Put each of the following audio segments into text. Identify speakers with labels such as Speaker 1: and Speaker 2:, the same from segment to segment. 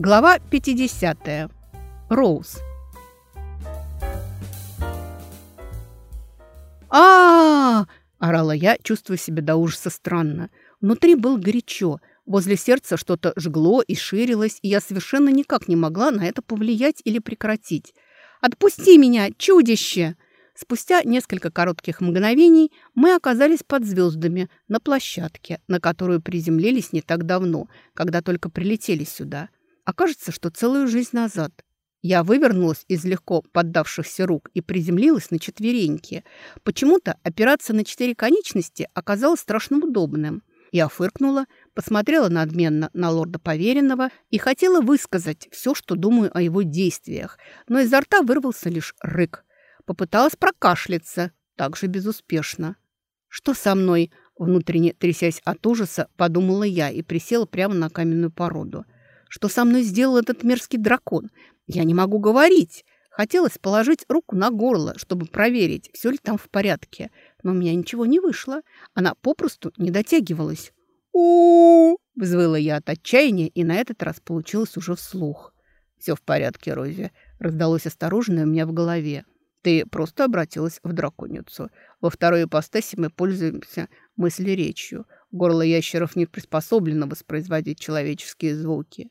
Speaker 1: Глава 50. Роуз. а, орала я, чувствуя себя до ужаса странно. Внутри было горячо, возле сердца что-то жгло и ширилось, и я совершенно никак не могла на это повлиять или прекратить. «Отпусти меня, чудище!» Спустя несколько коротких мгновений мы оказались под звездами на площадке, на которую приземлились не так давно, когда только прилетели сюда. Окажется, что целую жизнь назад. Я вывернулась из легко поддавшихся рук и приземлилась на четвереньки. Почему-то опираться на четыре конечности оказалось страшно удобным. Я фыркнула, посмотрела надменно на лорда поверенного и хотела высказать все, что думаю о его действиях, но изо рта вырвался лишь рык. Попыталась прокашляться, также безуспешно. «Что со мной?» Внутренне трясясь от ужаса, подумала я и присела прямо на каменную породу – что со мной сделал этот мерзкий дракон? Я не могу говорить. Хотелось положить руку на горло, чтобы проверить, все ли там в порядке. Но у меня ничего не вышло. Она попросту не дотягивалась. у, -у, -у взвыла я от отчаяния, и на этот раз получилось уже вслух. «Все в порядке, Рози», — раздалось осторожно у меня в голове. «Ты просто обратилась в драконицу. Во второй ипостаси мы пользуемся мысли-речью. Горло ящеров не приспособлено воспроизводить человеческие звуки.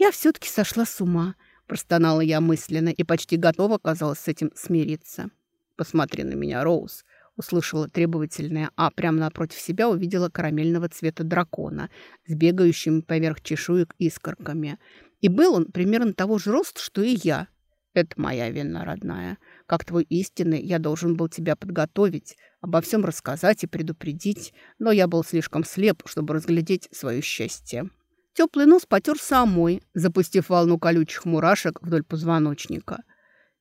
Speaker 1: «Я все-таки сошла с ума», – простонала я мысленно и почти готова оказалась с этим смириться. «Посмотри на меня, Роуз», – услышала требовательная, а прямо напротив себя увидела карамельного цвета дракона с бегающими поверх чешуек искорками. И был он примерно того же роста, что и я. «Это моя вина, родная. Как твой истинный, я должен был тебя подготовить, обо всем рассказать и предупредить, но я был слишком слеп, чтобы разглядеть свое счастье». Теплый нос потер самой, запустив волну колючих мурашек вдоль позвоночника.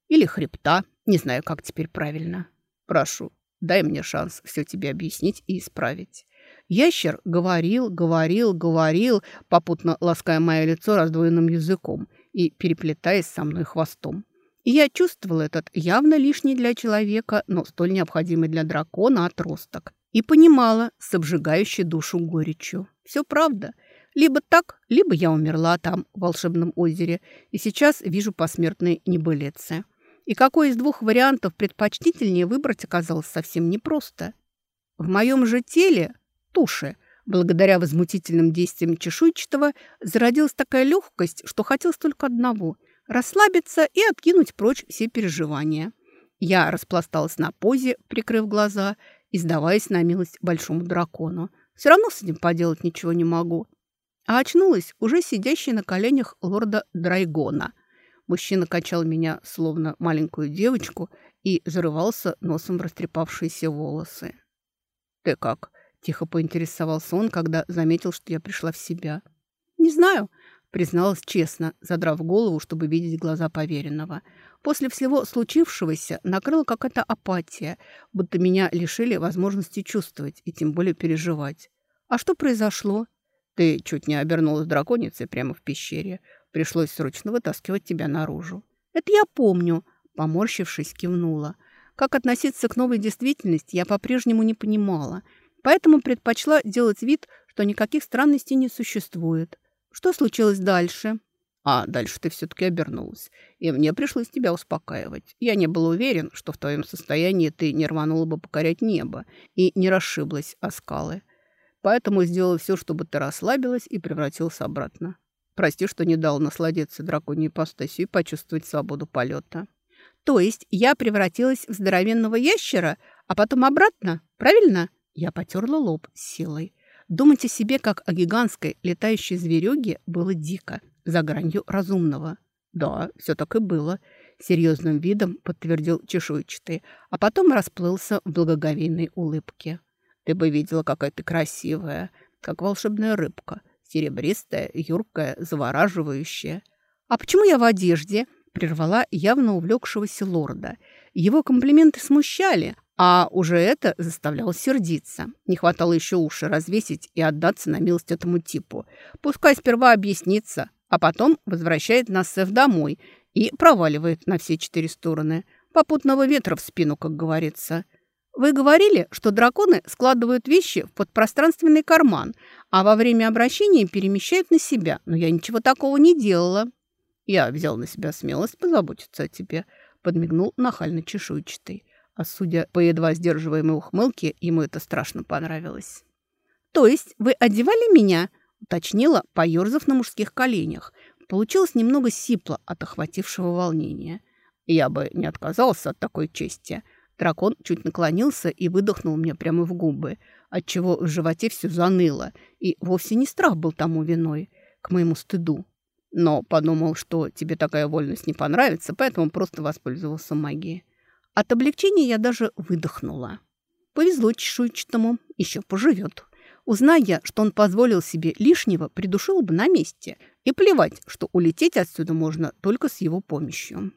Speaker 1: Или хребта, не знаю, как теперь правильно. Прошу, дай мне шанс все тебе объяснить и исправить. Ящер говорил, говорил, говорил, попутно лаская мое лицо раздвоенным языком и переплетаясь со мной хвостом. И я чувствовал этот явно лишний для человека, но столь необходимый для дракона отросток. И понимала с обжигающей душу горечью. Все правда – либо так, либо я умерла там, в волшебном озере, и сейчас вижу посмертные небылицы. И какой из двух вариантов предпочтительнее выбрать оказалось совсем непросто. В моем же теле, туше, благодаря возмутительным действиям чешуйчатого, зародилась такая легкость, что хотелось только одного – расслабиться и откинуть прочь все переживания. Я распласталась на позе, прикрыв глаза и сдаваясь на милость большому дракону. Все равно с этим поделать ничего не могу а очнулась уже сидящей на коленях лорда Драйгона. Мужчина качал меня, словно маленькую девочку, и зарывался носом в растрепавшиеся волосы. «Ты как?» – тихо поинтересовался он, когда заметил, что я пришла в себя. «Не знаю», – призналась честно, задрав голову, чтобы видеть глаза поверенного. После всего случившегося накрыла какая-то апатия, будто меня лишили возможности чувствовать и тем более переживать. «А что произошло?» Ты чуть не обернулась драконицей прямо в пещере. Пришлось срочно вытаскивать тебя наружу. Это я помню, поморщившись, кивнула. Как относиться к новой действительности, я по-прежнему не понимала, поэтому предпочла делать вид, что никаких странностей не существует. Что случилось дальше? А дальше ты все-таки обернулась, и мне пришлось тебя успокаивать. Я не был уверен, что в твоем состоянии ты не рванула бы покорять небо и не расшиблась о скалы. Поэтому сделал все, чтобы ты расслабилась и превратился обратно. Прости, что не дал насладиться драконьей ипостасью и почувствовать свободу полета. То есть я превратилась в здоровенного ящера, а потом обратно, правильно? Я потерла лоб силой. Думать о себе, как о гигантской летающей зверюге, было дико, за гранью разумного. Да, все так и было. Серьезным видом подтвердил чешуйчатый, а потом расплылся в благоговейной улыбке. Ты бы видела, какая ты красивая, как волшебная рыбка. Серебристая, юркая, завораживающая. А почему я в одежде? Прервала явно увлекшегося лорда. Его комплименты смущали, а уже это заставляло сердиться. Не хватало еще уши развесить и отдаться на милость этому типу. Пускай сперва объяснится, а потом возвращает нас Сеф домой и проваливает на все четыре стороны. Попутного ветра в спину, как говорится. Вы говорили, что драконы складывают вещи в подпространственный карман, а во время обращения перемещают на себя. Но я ничего такого не делала. Я взял на себя смелость позаботиться о тебе, подмигнул нахально чешуйчатый. А судя по едва сдерживаемой ухмылке, ему это страшно понравилось. «То есть вы одевали меня?» – уточнила, поерзав на мужских коленях. Получилось немного сипло от охватившего волнения. Я бы не отказался от такой чести – Дракон чуть наклонился и выдохнул мне прямо в губы, отчего в животе все заныло, и вовсе не страх был тому виной, к моему стыду. Но подумал, что тебе такая вольность не понравится, поэтому просто воспользовался магией. От облегчения я даже выдохнула. Повезло чешуйчатому, еще поживет. Узная, что он позволил себе лишнего, придушил бы на месте. И плевать, что улететь отсюда можно только с его помощью.